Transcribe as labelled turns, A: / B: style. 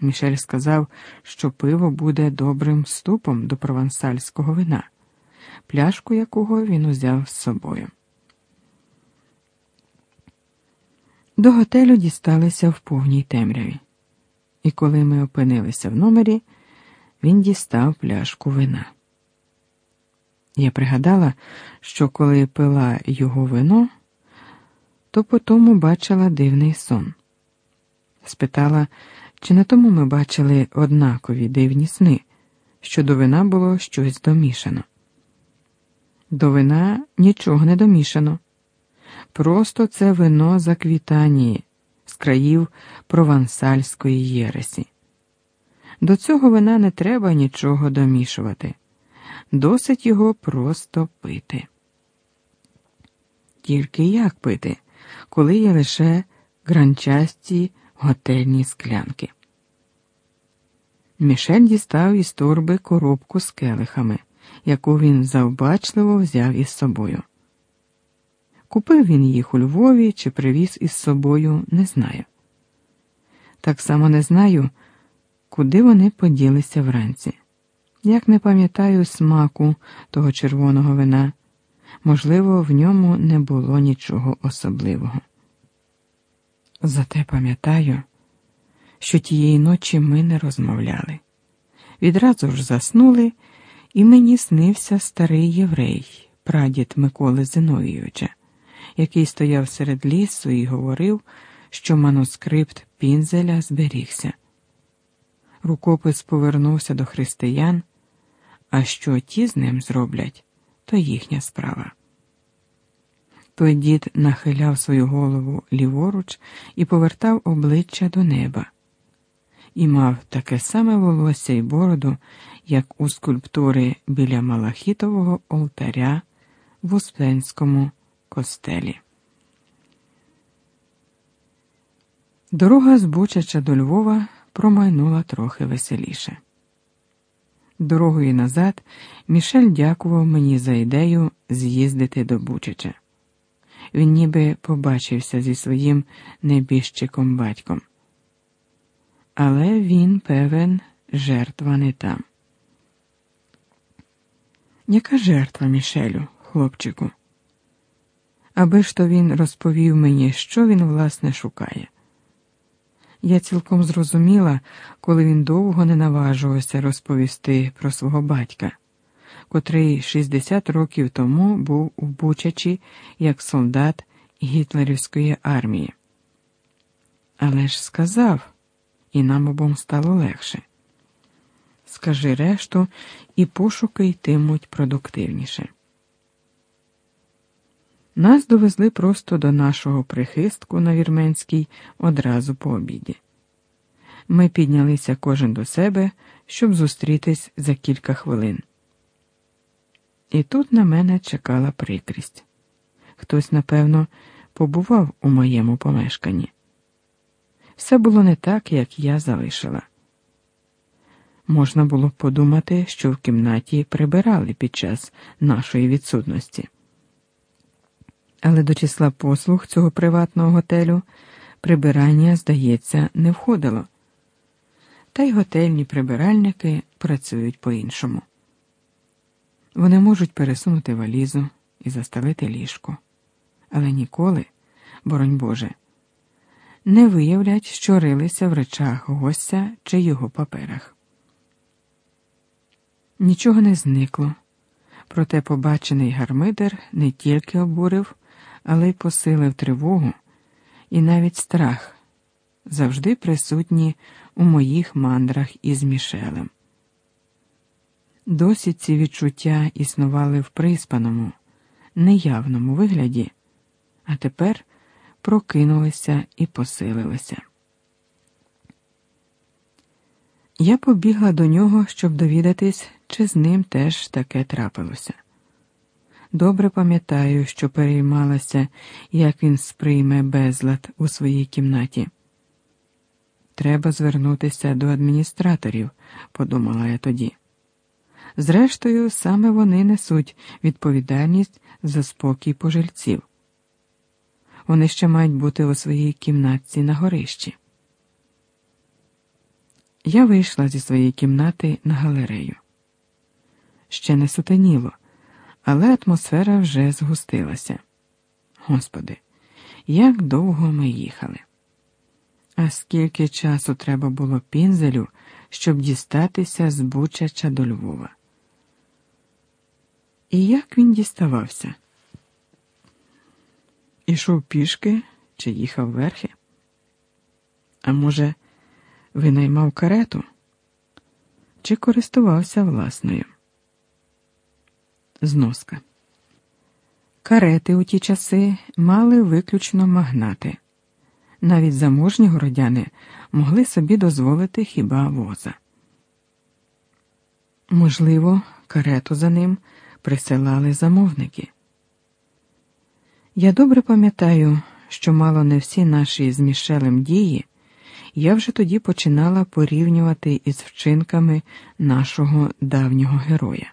A: Мішель сказав, що пиво буде добрим вступом до провансальського вина, пляшку якого він узяв з собою. До готелю дісталися в повній темряві, і коли ми опинилися в номері, він дістав пляшку вина. Я пригадала, що коли пила його вино, то потому бачила дивний сон. Спитала, чи не тому ми бачили однакові дивні сни, що до вина було щось домішано. До вина нічого не домішано. Просто це вино з Аквітанії, з країв провансальської єресі. До цього вина не треба нічого домішувати, досить його просто пити. Тільки як пити, коли є лише гранчасті готельні склянки. Мішель дістав із торби коробку з келихами, яку він завбачливо взяв із собою. Купив він їх у Львові чи привіз із собою, не знаю. Так само не знаю, куди вони поділися вранці. Як не пам'ятаю смаку того червоного вина, можливо, в ньому не було нічого особливого. Зате пам'ятаю, що тієї ночі ми не розмовляли. Відразу ж заснули, і мені снився старий єврей, прадід Миколи Зиновійовича, який стояв серед лісу і говорив, що манускрипт Пінзеля зберігся. Рукопис повернувся до християн, а що ті з ним зроблять, то їхня справа. Той дід нахиляв свою голову ліворуч і повертав обличчя до неба, і мав таке саме волосся й бороду, як у скульптури біля Малахітового олтаря в Успенському костелі. Дорога з Бучача до Львова промайнула трохи веселіше. Дорогою назад Мішель дякував мені за ідею з'їздити до Бучача. Він ніби побачився зі своїм небіжчиком батьком. Але він, певен, жертва не там. Яка жертва Мішелю, хлопчику? Аби ж то він розповів мені, що він, власне, шукає. Я цілком зрозуміла, коли він довго не наважувався розповісти про свого батька котрий 60 років тому був у Бучачі як солдат гітлерівської армії. Але ж сказав, і нам обом стало легше. Скажи решту, і пошуки йтимуть продуктивніше. Нас довезли просто до нашого прихистку на Вірменській одразу по обіді. Ми піднялися кожен до себе, щоб зустрітись за кілька хвилин. І тут на мене чекала прикрість. Хтось, напевно, побував у моєму помешканні. Все було не так, як я залишила. Можна було подумати, що в кімнаті прибирали під час нашої відсутності. Але до числа послуг цього приватного готелю прибирання, здається, не входило. Та й готельні прибиральники працюють по-іншому. Вони можуть пересунути валізу і застелити ліжко, але ніколи, боронь Боже, не виявлять, що рилися в речах гостя чи його паперах. Нічого не зникло, проте побачений гармидер не тільки обурив, але й посилив тривогу і навіть страх, завжди присутні у моїх мандрах із Мішелем. Досі ці відчуття існували в приспаному, неявному вигляді, а тепер прокинулися і посилилися. Я побігла до нього, щоб довідатись, чи з ним теж таке трапилося. Добре пам'ятаю, що переймалася, як він сприйме безлад у своїй кімнаті. Треба звернутися до адміністраторів, подумала я тоді. Зрештою, саме вони несуть відповідальність за спокій пожильців. Вони ще мають бути у своїй кімнатці на горищі. Я вийшла зі своєї кімнати на галерею. Ще не сутеніло, але атмосфера вже згустилася. Господи, як довго ми їхали. А скільки часу треба було пінзелю, щоб дістатися з Бучача до Львова? І як він діставався? Ішов пішки чи їхав верхи? А може, винаймав карету? Чи користувався власною? Зноска. Карети у ті часи мали виключно магнати. Навіть заможні городяни могли собі дозволити хіба воза. Можливо, карету за ним присилали замовники. Я добре пам'ятаю, що мало не всі наші з Мішелем дії я вже тоді починала порівнювати із вчинками нашого давнього героя.